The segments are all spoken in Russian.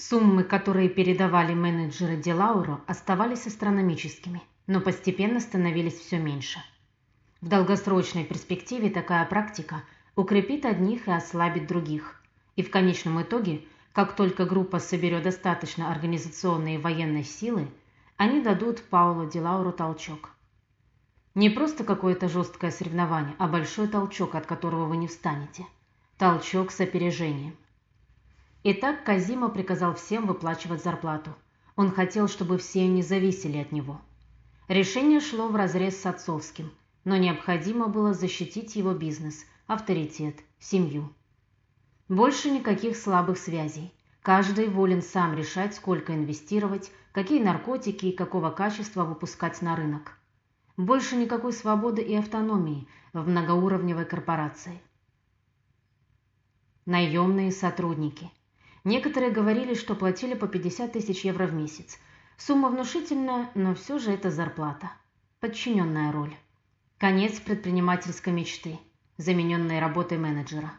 Суммы, которые передавали менеджеры Делауро, оставались астрономическими, но постепенно становились все меньше. В долгосрочной перспективе такая практика укрепит одних и ослабит других. И в конечном итоге, как только группа соберет достаточно организационной и военной силы, они дадут Паулу Делауру толчок. Не просто какое-то жесткое соревнование, а большой толчок, от которого вы не встанете. Толчок с опережением. Итак, Казима приказал всем выплачивать зарплату. Он хотел, чтобы все не зависели от него. Решение шло вразрез с отцовским, но необходимо было защитить его бизнес, авторитет, семью. Больше никаких слабых связей. Каждый волен сам решать, сколько инвестировать, какие наркотики и какого качества выпускать на рынок. Больше никакой свободы и автономии в многоуровневой корпорации. Наемные сотрудники. Некоторые говорили, что платили по 50 тысяч евро в месяц. Сумма внушительная, но все же это зарплата. Подчиненная роль. Конец предпринимательской мечты, замененной работой менеджера.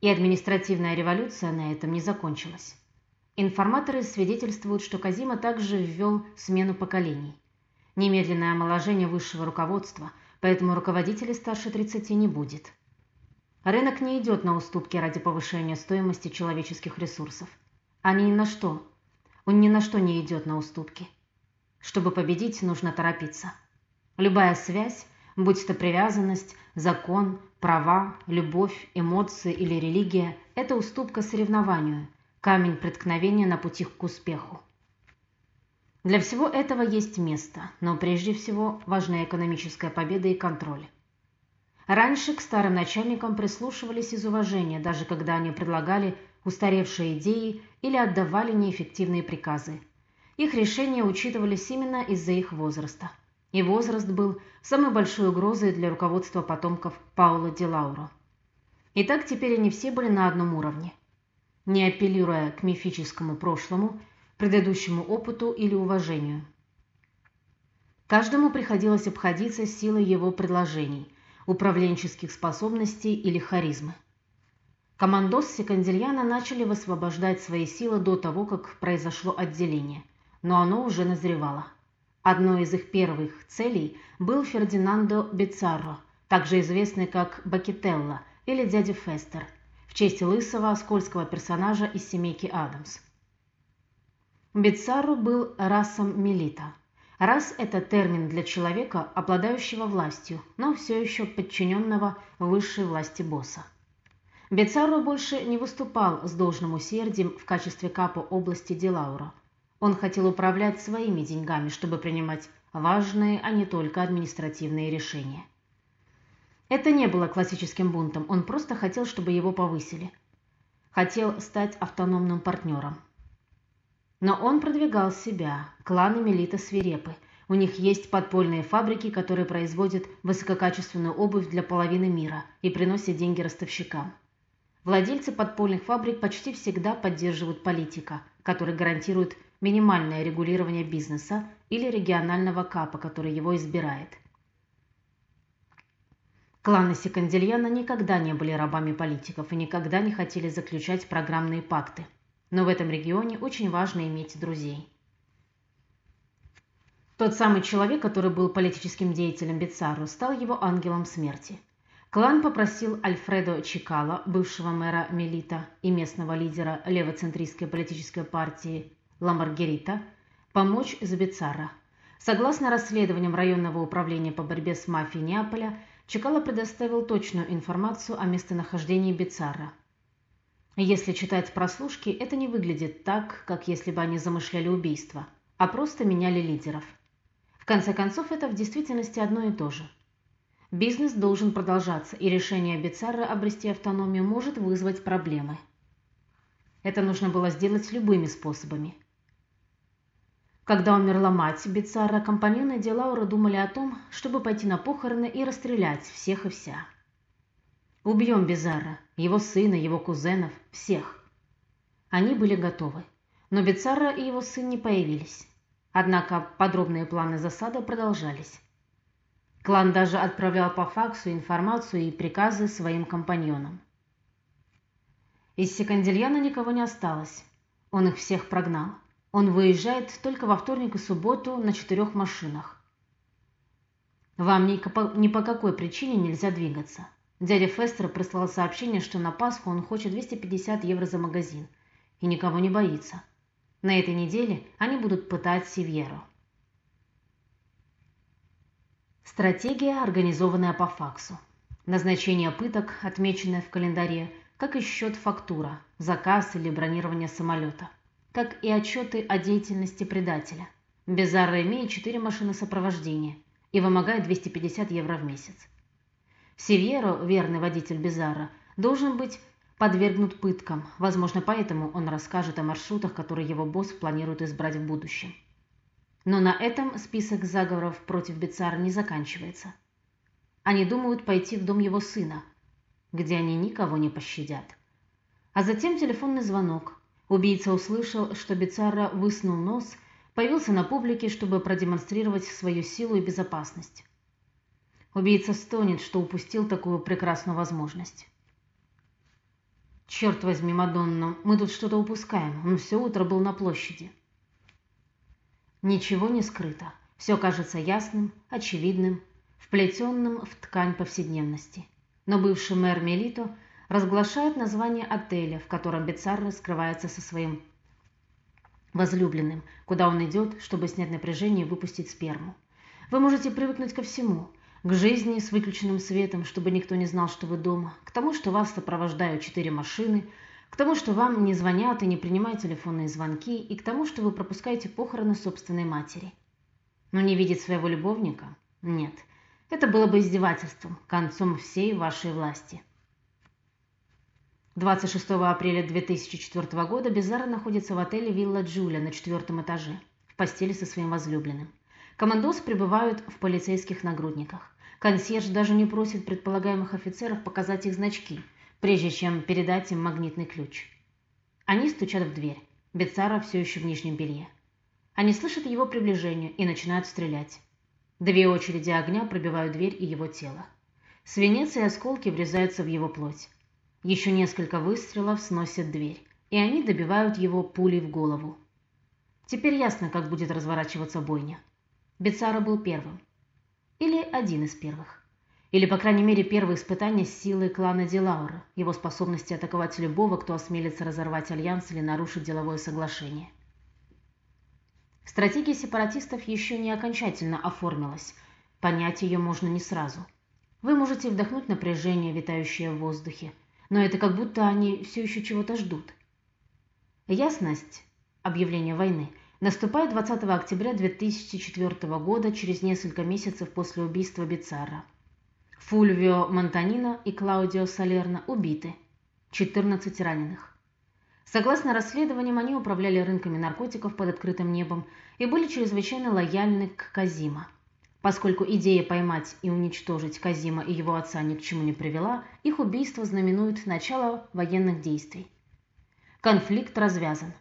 И административная революция на этом не закончилась. Информаторы свидетельствуют, что Казима также ввел смену поколений немедленное омоложение высшего руководства, поэтому руководителей старше 30 не будет. Рынок не идет на уступки ради повышения стоимости человеческих ресурсов. Они ни на что. Он ни на что не идет на уступки. Чтобы победить, нужно торопиться. Любая связь, будь то привязанность, закон, права, любовь, эмоции или религия – это уступка соревнованию, камень преткновения на пути к успеху. Для всего этого есть место, но прежде всего важна экономическая победа и контроль. Раньше к старым начальникам прислушивались из уважения, даже когда они предлагали устаревшие идеи или отдавали неэффективные приказы. Их решения учитывались именно из-за их возраста. И возраст был самой большой угрозой для руководства потомков Паула Ди Лауро. И так теперь они все были на одном уровне. Не апеллируя к мифическому прошлому – предыдущему опыту или уважению. Каждому приходилось обходиться силой его предложений, управленческих способностей или харизмы. Командос Секандильяна начали высвобождать свои силы до того, как произошло отделение, но оно уже назревало. Одной из их первых целей был Фердинандо Бицарро, также известный как Бакетелла или дядя Фестер, в честь лысого скользкого персонажа из семейки Адамс. Бицарро был расом милита. Рас – это термин для человека, обладающего властью, но все еще подчиненного высшей власти босса. Бицарро больше не выступал с должным усердием в качестве капо области Дилаура. Он хотел управлять своими деньгами, чтобы принимать важные, а не только административные решения. Это не было классическим бунтом, он просто хотел, чтобы его повысили. Хотел стать автономным партнером. Но он продвигал себя. Кланы Мелита свирепы. У них есть подпольные фабрики, которые производят высококачественную обувь для половины мира и приносят деньги ростовщикам. Владельцы подпольных фабрик почти всегда поддерживают политика, который гарантирует минимальное регулирование бизнеса или регионального капа, который его избирает. Кланы Секандильяна никогда не были рабами политиков и никогда не хотели заключать программные пакты но в этом регионе очень важно иметь друзей. Тот самый человек, который был политическим деятелем Бицарро, стал его ангелом смерти. Клан попросил Альфредо Чикала, бывшего мэра Мелита и местного лидера левоцентристской политической партии Ламаргерита, помочь с Бицарро. Согласно расследованиям районного управления по борьбе с мафией Неаполя, Чикала предоставил точную информацию о местонахождении Бицарро – если читать прослушки, это не выглядит так, как если бы они замышляли убийство, а просто меняли лидеров. В конце концов, это в действительности одно и то же. Бизнес должен продолжаться, и решение Бицарра обрести автономию может вызвать проблемы. Это нужно было сделать любыми способами. Когда умерла мать Бицарра, компаньоны Делаура думали о том, чтобы пойти на похороны и расстрелять всех и вся. Убьем Безарра, его сына, его кузенов, всех. Они были готовы, но Бецарра и его сын не появились. Однако подробные планы засады продолжались. Клан даже отправлял по факсу информацию и приказы своим компаньонам. Из Секандильяна никого не осталось. Он их всех прогнал. Он выезжает только во вторник и субботу на четырех машинах. Вам ни по какой причине нельзя двигаться. Дядя Фестер прислал сообщение, что на Пасху он хочет 250 евро за магазин и никого не боится. На этой неделе они будут пытать Сивьеру. Стратегия, организованная по факсу. Назначение пыток, отмеченное в календаре, как и счет фактура, заказ или бронирование самолета – как и отчеты о деятельности предателя. Безарро имеет четыре машины сопровождения и вымогает 250 евро в месяц. Севьеро, верный водитель Безарра, должен быть подвергнут пыткам, возможно, поэтому он расскажет о маршрутах, которые его босс планирует избрать в будущем. Но на этом список заговоров против Бецара не заканчивается. Они думают пойти в дом его сына, где они никого не пощадят. А затем телефонный звонок, Убийца услышал, что Бицарра высунул нос, появился на публике, чтобы продемонстрировать свою силу и безопасность. Убийца стонет, что упустил такую прекрасную возможность. Черт возьми, Мадонна, мы тут что-то упускаем. Он все утро был на площади. Ничего не скрыто. Все кажется ясным, очевидным, вплетенным в ткань повседневности. Но бывший мэр Мелито разглашает название отеля, в котором Бецарро скрывается со своим возлюбленным, куда он идет, чтобы снять напряжение и выпустить сперму. Вы можете привыкнуть ко всему, к жизни с выключенным светом, чтобы никто не знал, что вы дома, к тому, что вас сопровождают четыре машины, к тому, что вам не звонят и не принимают телефонные звонки, и к тому, что вы пропускаете похороны собственной матери. Но не видеть своего любовника? Нет. Это было бы издевательством, концом всей вашей власти. 26 апреля 2004 года Безара находится в отеле «Вилла Джуля» на четвертом этаже, в постели со своим возлюбленным. Командос пребывают в полицейских нагрудниках. Консьерж даже не просит предполагаемых офицеров показать их значки, прежде чем передать им магнитный ключ. Они стучат в дверь. Бецара все еще в нижнем белье. Они слышат его приближение и начинают стрелять. Две очереди огня пробивают дверь и его тело. Свинец и осколки врезаются в его плоть. Еще несколько выстрелов сносят дверь, и они добивают его пулей в голову. Теперь ясно, как будет разворачиваться бойня. Бецара был первым. Или один из первых. Или, по крайней мере, первое испытание силы клана Дилаура, его способности атаковать любого, кто осмелится разорвать альянс или нарушить деловое соглашение. Стратегия сепаратистов еще не окончательно оформилась. Понять ее можно не сразу. Вы можете вдохнуть напряжение, витающее в воздухе, но это как будто они все еще чего-то ждут. Ясность объявления войны наступает 20 октября 2004 года, через несколько месяцев после убийства Бицарра. Фульвио Монтанина и Клаудио Салерно убиты, 14 раненых. Согласно расследованиям, они управляли рынками наркотиков под открытым небом и были чрезвычайно лояльны к Казима. Поскольку идея поймать и уничтожить Казима и его отца ни к чему не привела, их убийство знаменует начало военных действий. Конфликт развязан.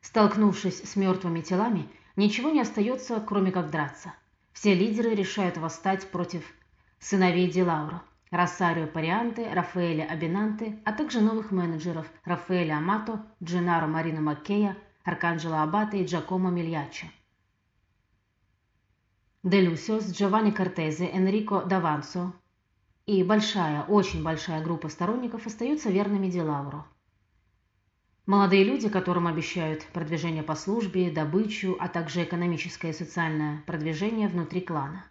Столкнувшись с мертвыми телами, ничего не остается, кроме как драться. Все лидеры решают восстать против сыновей Дилаура, Росарио Парианте, Рафаэля Абинанте, а также новых менеджеров Рафаэля Амато, Дженаро Марина Маккея, Арканджело Абата и Джакомо Мильяччо. Де Люсиос, Джованни Кортезе, Энрико Давансо и большая, очень большая группа сторонников остаются верными Дилауро. Молодые люди, которым обещают продвижение по службе, добычу, а также экономическое и социальное продвижение внутри клана.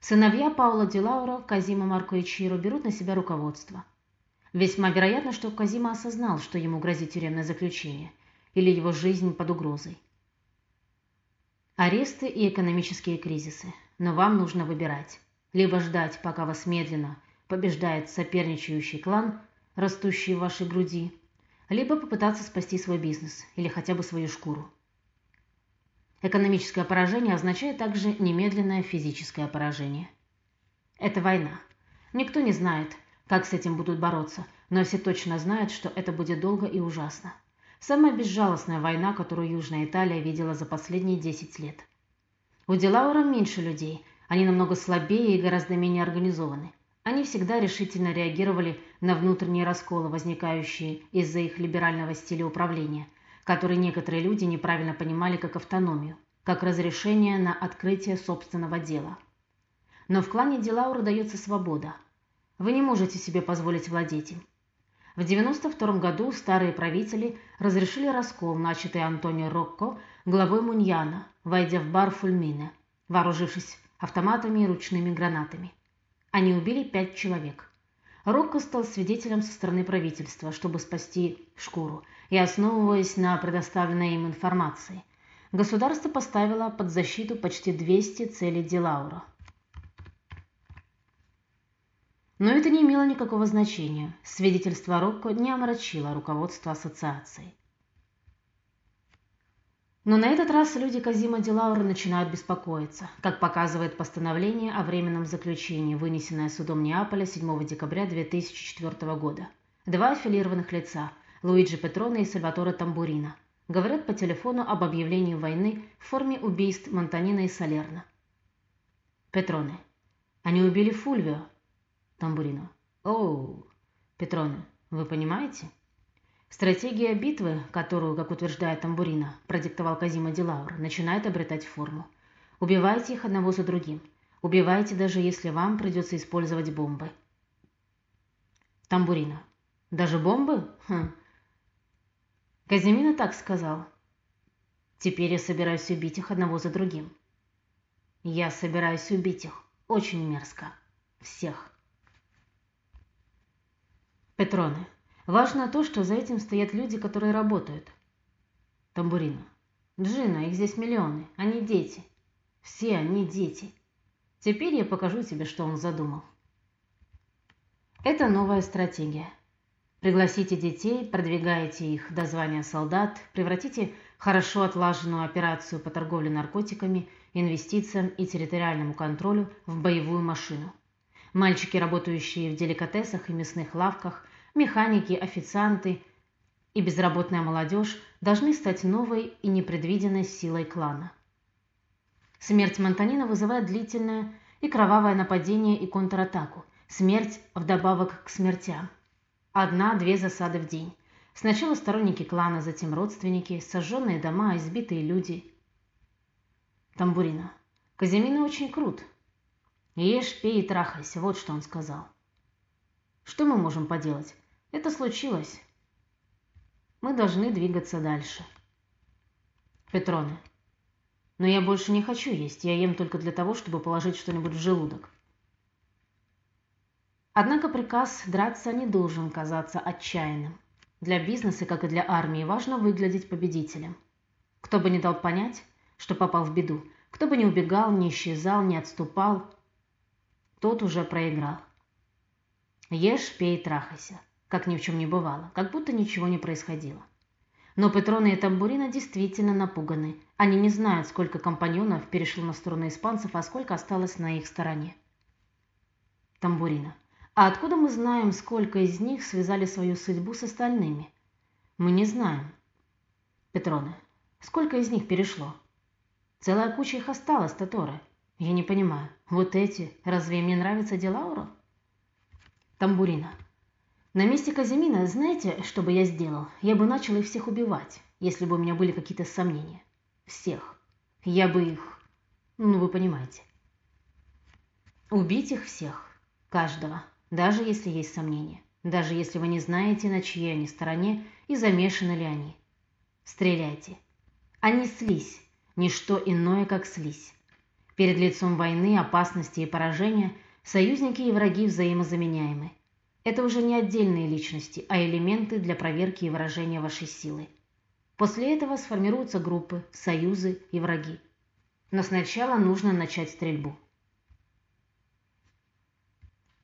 Сыновья Паула Дилауро, Казима Марко и Чиро берут на себя руководство. Весьма вероятно, что Казима осознал, что ему грозит тюремное заключение или его жизнь под угрозой. Аресты и экономические кризисы. Но вам нужно выбирать. Либо ждать, пока вас медленно побеждает соперничающий клан, растущий в вашей груди, либо попытаться спасти свой бизнес или хотя бы свою шкуру. Экономическое поражение означает также немедленное физическое поражение. Это война. Никто не знает, как с этим будут бороться, но все точно знают, что это будет долго и ужасно. Самая безжалостная война, которую Южная Италия видела за последние 10 лет. У Делаура меньше людей, они намного слабее и гораздо менее организованы. Они всегда решительно реагировали на внутренние расколы, возникающие из-за их либерального стиля управления, который некоторые люди неправильно понимали как автономию, как разрешение на открытие собственного дела. Но в клане Дилаура дается свобода. Вы не можете себе позволить владеть им. В 92 году старые правители разрешили раскол, начатый Антонио Рокко, главой Муньяна, войдя в бар Фульмине, вооружившись автоматами и ручными гранатами. Они убили пять человек. Рокко стал свидетелем со стороны правительства, чтобы спасти шкуру, и основываясь на предоставленной им информации, государство поставило под защиту почти 200 целей Дилаура. Но это не имело никакого значения. Свидетельство Рокко не омрачило руководство ассоциации. Но на этот раз люди Казима Дилаура начинают беспокоиться, как показывает постановление о временном заключении, вынесенное судом Неаполя 7 декабря 2004 года. Два аффилированных лица – Луиджи Петроне и Сальваторе Тамбурина – говорят по телефону об объявлении войны в форме убийств Монтанина и Салерна. Петроне. Они убили Фульвио. Тамбурино. Оу. Петроне. Вы понимаете? Стратегия битвы, которую, как утверждает Тамбурина, продиктовал Казима Дилаур, начинает обретать форму. Убивайте их одного за другим. Убивайте, даже если вам придется использовать бомбы. Тамбурина. Даже бомбы? Хм. Казимина так сказал. Теперь я собираюсь убить их одного за другим. Я собираюсь убить их. Очень мерзко. Всех. Петроне. Важно то, что за этим стоят люди, которые работают. Тамбурина. Джина, их здесь миллионы. Они дети. Все они дети. Теперь я покажу тебе, что он задумал. Это новая стратегия. Пригласите детей, продвигаете их до звания солдат, превратите хорошо отлаженную операцию по торговле наркотиками, инвестициям и территориальному контролю в боевую машину. Мальчики, работающие в деликатесах и мясных лавках, механики, официанты и безработная молодежь должны стать новой и непредвиденной силой клана. Смерть Монтанина вызывает длительное и кровавое нападение и контратаку. Смерть вдобавок к смертям. Одна-две засады в день. Сначала сторонники клана, затем родственники, сожженные дома, избитые люди. Тамбурина. Казимина очень крут. Ешь, пей и трахайся, вот что он сказал. Что мы можем поделать? Это случилось. Мы должны двигаться дальше. Петроне. Но я больше не хочу есть. Я ем только для того, чтобы положить что-нибудь в желудок. Однако приказ драться не должен казаться отчаянным. Для бизнеса, как и для армии, важно выглядеть победителем. Кто бы не дал понять, что попал в беду, кто бы не убегал, не исчезал, не отступал, тот уже проиграл. Ешь, пей, трахайся как ни в чем не бывало, как будто ничего не происходило. Но Петроны и Тамбурина действительно напуганы. Они не знают, сколько компаньонов перешло на сторону испанцев, а сколько осталось на их стороне. Тамбурина. А откуда мы знаем, сколько из них связали свою судьбу с остальными? Мы не знаем. Петроны. Сколько из них перешло? Целая куча их осталась, Таторы. Я не понимаю. Вот эти. Разве им не нравится Делауро? Тамбурина. На месте Казимина, знаете, что бы я сделал? Я бы начал их всех убивать, если бы у меня были какие-то сомнения. Всех. Я бы их... Ну, вы понимаете. Убить их всех. Каждого. Даже если есть сомнения. Даже если вы не знаете, на чьей они стороне и замешаны ли они. Стреляйте. Они слизь. Ничто иное, как слизь. Перед лицом войны, опасности и поражения союзники и враги взаимозаменяемы. Это уже не отдельные личности, а элементы для проверки и выражения вашей силы. После этого сформируются группы, союзы и враги. Но сначала нужно начать стрельбу.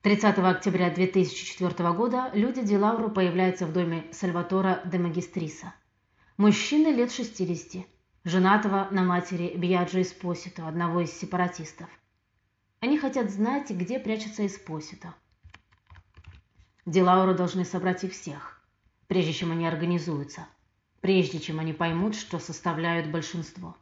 30 октября 2004 года люди Дилауру появляются в доме Сальватора де Магистриса. Мужчина лет 60, женатого на матери Бьяджо Эспосито, одного из сепаратистов. Они хотят знать, где прячется Эспосито. Делауры должны собрать их всех, прежде чем они организуются, прежде чем они поймут, что составляют большинство.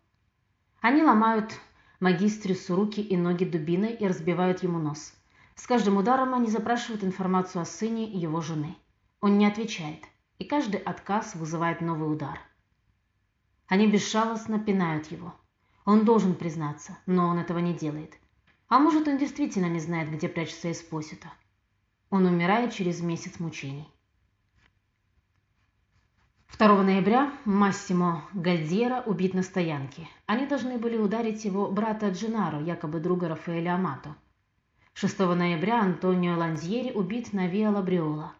Они ломают магистрису руки и ноги дубиной и разбивают ему нос. С каждым ударом они запрашивают информацию о сыне и его жены. Он не отвечает, и каждый отказ вызывает новый удар. Они безжалостно пинают его. Он должен признаться, но он этого не делает. А может, он действительно не знает, где прячется Эспосито. Он умирает через месяц мучений. 2 ноября Массимо Гальдьера убит на стоянке. Они должны были ударить его брата Джинаро, якобы друга Рафаэля Амато. 6 ноября Антонио Ланзьери убит на Виа Лабриола.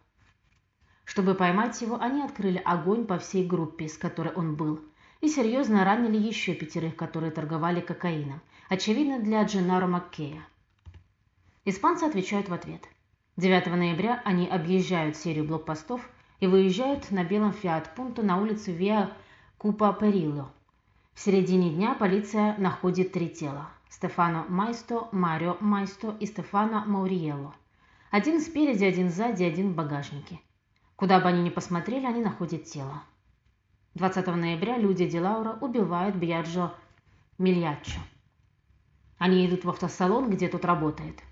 Чтобы поймать его, они открыли огонь по всей группе, с которой он был, и серьезно ранили еще пятерых, которые торговали кокаином, очевидно для Дженаро Маккея. Испанцы отвечают в ответ. 9 ноября они объезжают серию блокпостов и выезжают на белом Фиат Пунто на улицу Виа Купа Перило. В середине дня полиция находит три тела – Стефано Майсто, Марио Майсто и Стефано Мауриелло. Один спереди, один сзади, один в багажнике. Куда бы они ни посмотрели, они находят тело. 20 ноября люди Дилаура убивают Бьяджо Мильяччо. Они идут в автосалон, где тот работает.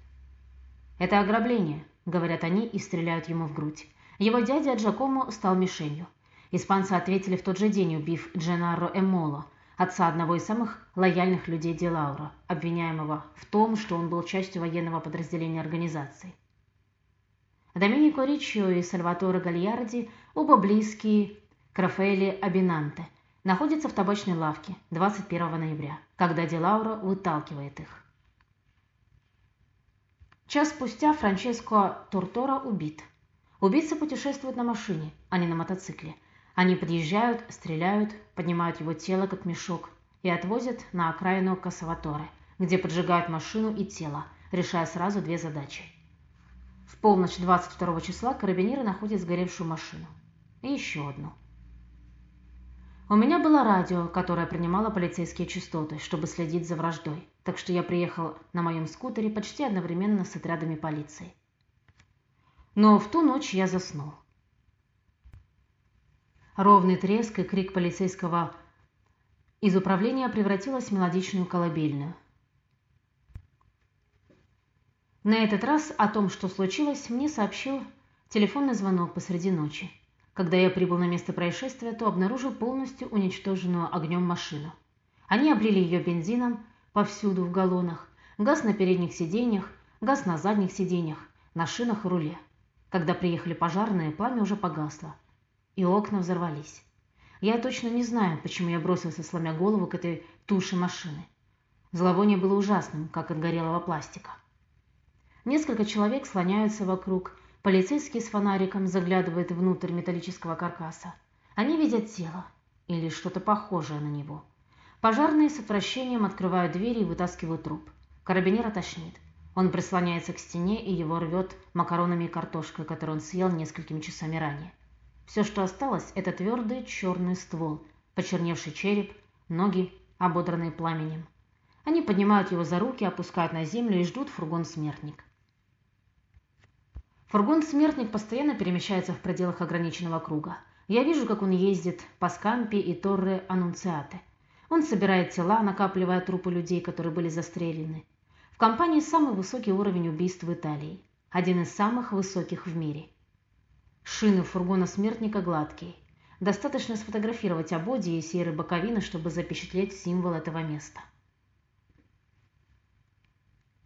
«Это ограбление», — говорят они и стреляют ему в грудь. Его дядя Джакомо стал мишенью. Испанцы ответили в тот же день, убив Дженаро Эмоло, отца одного из самых лояльных людей Дилаура, обвиняемого в том, что он был частью военного подразделения организации. Доминико Ричио и Сальваторе Гальярди, оба близкие к Рафаэле Абинанте, находятся в табачной лавке 21 ноября, когда Дилаура выталкивает их. Час спустя Франческо Тортора убит. Убийца путешествует на машине, а не на мотоцикле. Они подъезжают, стреляют, поднимают его тело как мешок и отвозят на окраину Кассаваторе, где поджигают машину и тело, решая сразу две задачи. В полночь 22 числа карабинеры находят сгоревшую машину. И еще одну – у меня было радио, которое принимало полицейские частоты, чтобы следить за враждой, так что я приехал на моем скутере почти одновременно с отрядами полиции. Но в ту ночь я заснул. Ровный треск и крик полицейского из управления превратилась в мелодичную колыбельную. На этот раз о том, что случилось, мне сообщил телефонный звонок посреди ночи. Когда я прибыл на место происшествия, то обнаружил полностью уничтоженную огнем машину. Они облили ее бензином повсюду в галлонах, газ на передних сиденьях, газ на задних сиденьях, на шинах и руле. Когда приехали пожарные, пламя уже погасло, и окна взорвались. Я точно не знаю, почему я бросился, сломя голову к этой туше машины. Зловоние было ужасным, как от горелого пластика. Несколько человек слоняются вокруг, Полицейский с фонариком заглядывает внутрь металлического каркаса. Они видят тело или что-то похожее на него. Пожарные с отвращением открывают двери и вытаскивают труп. Карабинер тошнит. Он прислоняется к стене и его рвет макаронами и картошкой, которую он съел несколькими часами ранее. Все, что осталось, это твердый черный ствол, почерневший череп, ноги, ободранные пламенем. Они поднимают его за руки, опускают на землю и ждут фургон-смертник. Фургон-смертник постоянно перемещается в пределах ограниченного круга. Я вижу, как он ездит по Скампи и Торре Анунциате. Он собирает тела, накапливая трупы людей, которые были застрелены. В компании самый высокий уровень убийств в Италии. Один из самых высоких в мире. Шины фургона смертника гладкие. Достаточно сфотографировать ободи и серые боковины, чтобы запечатлеть символ этого места.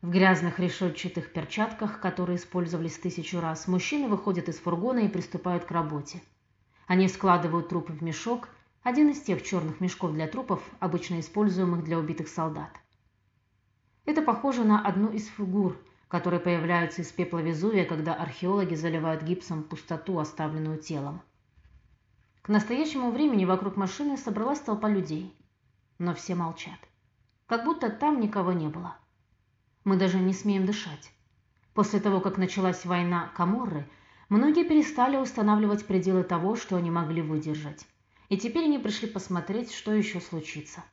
В грязных решетчатых перчатках, которые использовались тысячу раз, мужчины выходят из фургона и приступают к работе. Они складывают трупы в мешок, один из тех черных мешков для трупов, обычно используемых для убитых солдат. Это похоже на одну из фигур, которые появляются из пепла Везувия, когда археологи заливают гипсом пустоту, оставленную телом. К настоящему времени вокруг машины собралась толпа людей, но все молчат, как будто там никого не было. Мы даже не смеем дышать. После того, как началась война Каморры, многие перестали устанавливать пределы того, что они могли выдержать. И теперь они пришли посмотреть, что еще случится.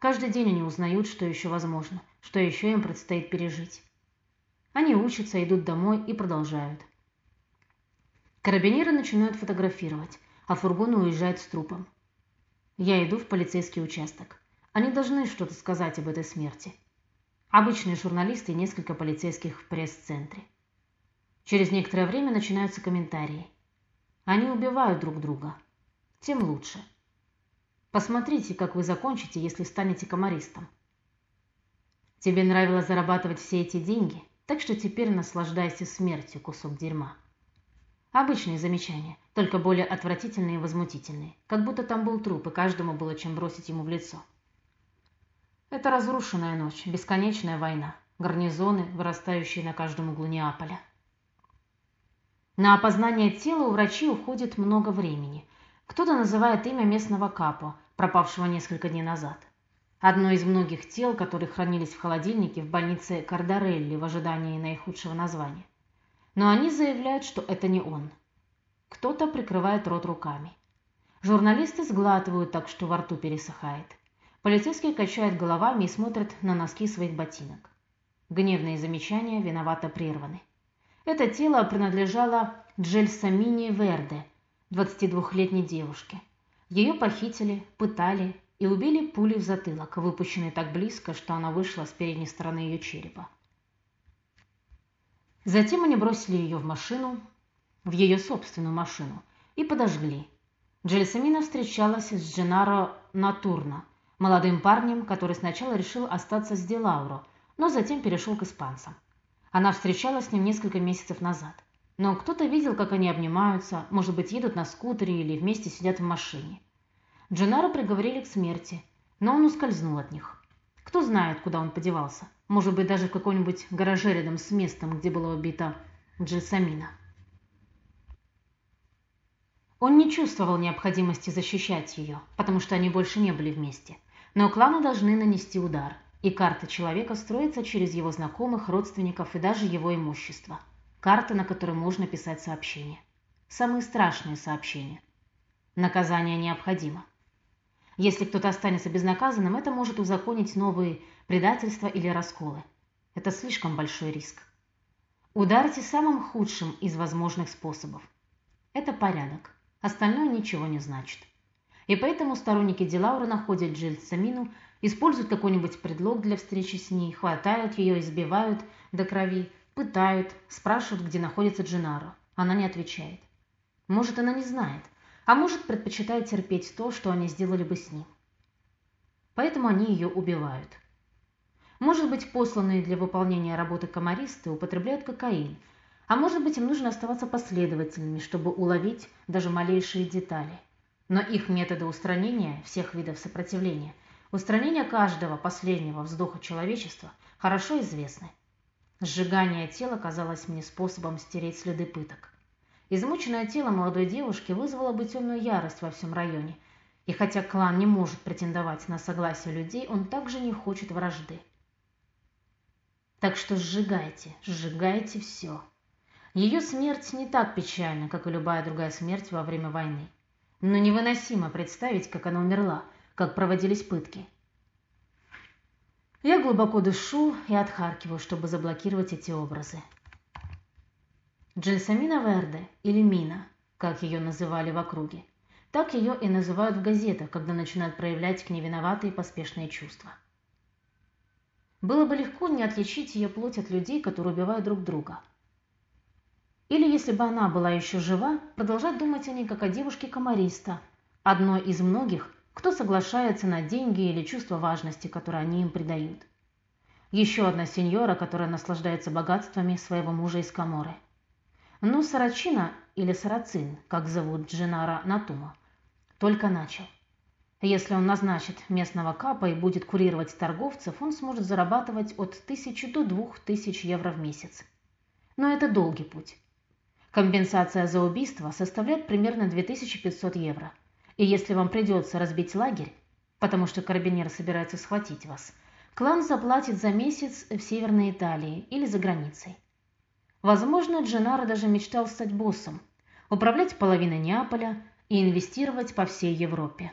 Каждый день они узнают, что еще возможно, что еще им предстоит пережить. Они учатся, идут домой и продолжают. Карабинеры начинают фотографировать, а фургон уезжает с трупом. Я иду в полицейский участок. Они должны что-то сказать об этой смерти обычные журналисты и несколько полицейских в пресс-центре. Через некоторое время начинаются комментарии. Они убивают друг друга. Тем лучше. Посмотрите, как вы закончите, если станете комаристом. Тебе нравилось зарабатывать все эти деньги, так что теперь наслаждайся смертью, кусок дерьма. Обычные замечания, только более отвратительные и возмутительные, как будто там был труп, и каждому было чем бросить ему в лицо. Это разрушенная ночь, бесконечная война, гарнизоны, вырастающие на каждом углу Неаполя. На опознание тела у врачей уходит много времени. Кто-то называет имя местного капо, пропавшего несколько дней назад. Одно из многих тел, которые хранились в холодильнике в больнице Кардарелли в ожидании наихудшего названия. Но они заявляют, что это не он. Кто-то прикрывает рот руками. Журналисты сглатывают так, что во рту пересыхает. Полицейские качают головами и смотрят на носки своих ботинок. Гневные замечания виновато прерваны. Это тело принадлежало Джельсамине Верде, 22-летней девушке. Ее похитили, пытали и убили пулей в затылок, выпущенной так близко, что она вышла с передней стороны ее черепа. Затем они бросили ее в машину, в ее собственную машину, и подожгли. Джельсамина встречалась с Дженаро Натурно, молодым парнем, который сначала решил остаться с Делауро, но затем перешел к испанцам. Она встречалась с ним несколько месяцев назад. Но кто-то видел, как они обнимаются, может быть, едут на скутере или вместе сидят в машине. Дженаро приговорили к смерти, но он ускользнул от них. Кто знает, куда он подевался. Может быть, даже в каком-нибудь гараже рядом с местом, где была убита Джельсамина. Он не чувствовал необходимости защищать ее, потому что они больше не были вместе. Но кланы должны нанести удар – и карта человека строится через его знакомых, родственников и даже его имущество. Карта, на которой можно писать сообщения. Самые страшные сообщения. Наказание необходимо. Если кто-то останется безнаказанным, это может узаконить новые предательства или расколы. Это слишком большой риск. Ударьте самым худшим из возможных способов. Это порядок. Остальное ничего не значит. И поэтому сторонники Дилаура находят Джильцамину Используют какой-нибудь предлог для встречи с ней, хватают ее, избивают до крови, пытают, спрашивают, где находится Джинаро. Она не отвечает. Может, она не знает, а может, предпочитает терпеть то, что они сделали бы с ним. Поэтому они ее убивают. Может быть, посланные для выполнения работы комаристы употребляют кокаин, а может быть, им нужно оставаться последовательными, чтобы уловить даже малейшие детали. Но их методы устранения всех видов сопротивления – Устранение каждого последнего вздоха человечества хорошо известны. Сжигание тела казалось мне способом стереть следы пыток. Измученное тело молодой девушки вызвало бы темную ярость во всем районе, и хотя клан не может претендовать на согласие людей, он также не хочет вражды. Так что сжигайте, сжигайте все. Ее смерть не так печальна, как и любая другая смерть во время войны. Но невыносимо представить, как она умерла – как проводились пытки. Я глубоко дышу и отхаркиваю, чтобы заблокировать эти образы. Джельсамина Верде, или Мина, как ее называли в округе. Так ее и называют в газетах, когда начинают проявлять к ней виноватые поспешные чувства. Было бы легко не отличить ее плоть от людей, которые убивают друг друга. Или, если бы она была еще жива, продолжать думать о ней как о девушке-комариста, одной из многих, кто соглашается на деньги или чувство важности, которое они им придают. Еще одна сеньора, которая наслаждается богатствами своего мужа из Каморы. Ну, Сарачина или Сарацин, как зовут Джинара Натума, только начал. Если он назначит местного капа и будет курировать торговцев, он сможет зарабатывать от 1000 до 2000 евро в месяц. Но это долгий путь. Компенсация за убийство составляет примерно 2500 евро – и если вам придется разбить лагерь, потому что карабинеры собираются схватить вас, клан заплатит за месяц в Северной Италии или за границей. Возможно, Дженаро даже мечтал стать боссом, управлять половиной Неаполя и инвестировать по всей Европе.